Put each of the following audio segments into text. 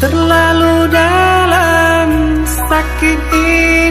Terlalu dalam sakit ini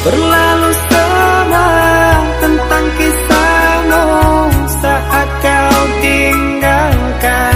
Berlalu semalam tentang kisahmu Saat kau tinggalkan.